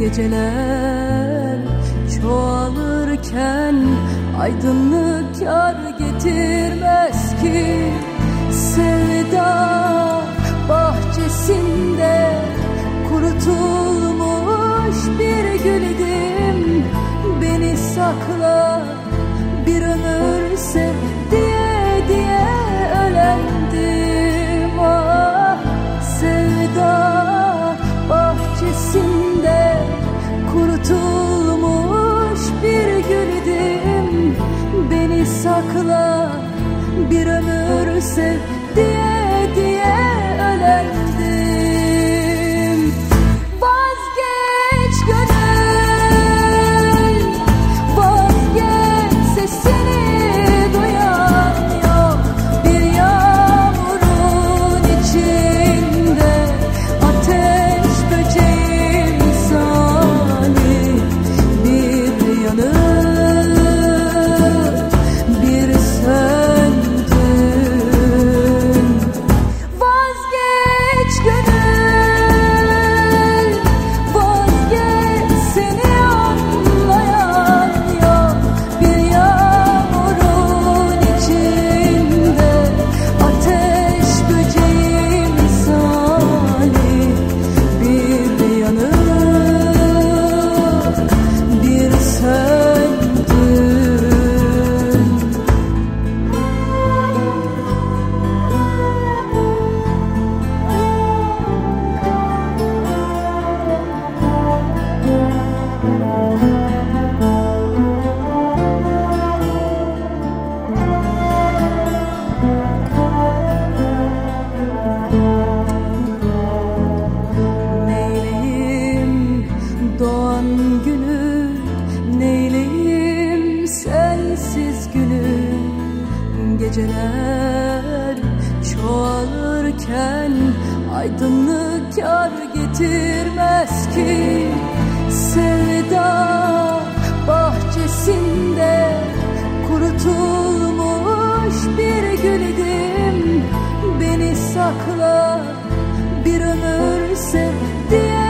Geceler çoğalırken aydınlık yar getirmez ki. Sevda bahçesinde kurutulmuş bir gül idim Beni sakla bir ömür sev bir ömür sev diye diye ölendim. Vazgeç gönül doğan günü Neyleyim sensiz günü? Geceler çoğalırken Aydınlık yar getirmez ki. Sevda bahçesinde Kurutulmuş bir gül idim Beni sakla bir ömür sev diye